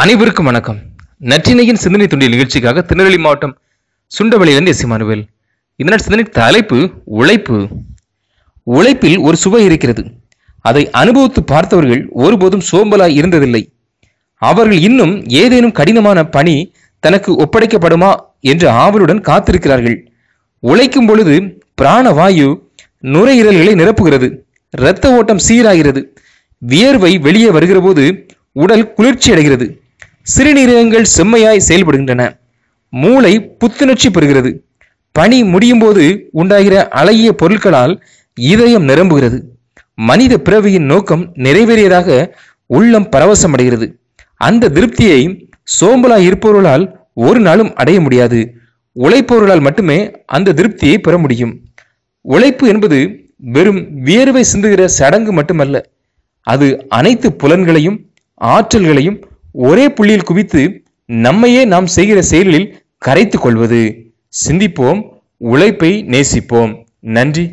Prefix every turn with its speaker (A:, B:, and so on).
A: அனைவருக்கும் வணக்கம். நற்றினையின் சிந்தனை துண்டிய நிகழ்ச்சிக்காக திருநெல்வேலி மாவட்டம் சுண்டவளியிலிருந்து எஸ் இமானுவேல் இதனால் சிந்தனை தலைப்பு உழைப்பு. உழைப்பில் ஒரு சுவை இருக்கிறது. அதை அனுபவித்து பார்த்தவர்கள் ஒருபோதும் சோம்பலாய் இருந்ததில்லை. அவர்கள் இன்னும் ஏதேனும் கடினமான பணி தனக்கு ஒப்படைக்கப்படுமா என்ற ஆவலுடன் காத்திருக்கிறார்கள். உழைக்கும் பொழுது பிராணவாயு நுரையீரல்களை நிரப்புகிறது. இரத்த ஓட்டம் சீராகிறது. வியர்வை வெளியே வருகிற போது உடல் குளிர்ச்சி அடைகிறது சிறுநீரகங்கள் செம்மையாய் செயல்படுகின்றன. மூளை புத்துணர்ச்சி பெறுகிறது. பணி முடியும் போது உண்டாகிற அழகிய பொருட்களால் இதயம் நிரம்புகிறது. மனித பிறவியின் நோக்கம் நிறைவேறியதாக உள்ளம் பரவசமடைகிறது. அந்த திருப்தியை சோம்பலாய் இருப்பவர்களால் ஒரு நாளும் அடைய முடியாது. உழைப்பவர்களால் மட்டுமே அந்த திருப்தியை பெற முடியும். உழைப்பு என்பது வெறும் வியர்வை சிந்துகிற சடங்கு மட்டுமல்ல அது அனைத்து புலன்களையும் ஆற்றல்களையும் ஒரே புள்ளியில் குவித்து நம்மையே நாம் செய்கிற செயலில் கரைத்துக் கொள்வது. சிந்திப்போம் உழைப்பை நேசிப்போம். நன்றி.